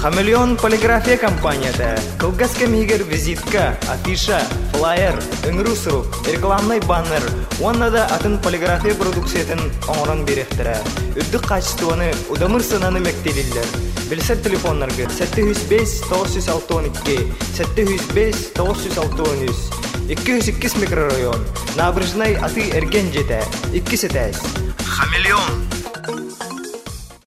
хамелеон полиграфия компанияда көккәскә мигер визитка афиша флаер үңрүсру рекламный баннер. Оннада атын полиграфия продукциятын оңорон берехтере үддүк качествоны удамыр сынаны мектелиллер билсет телефоннарга 705-962 705-963 202 микрорайон. Набережный аты эрген жете 2 сетес хамелеон.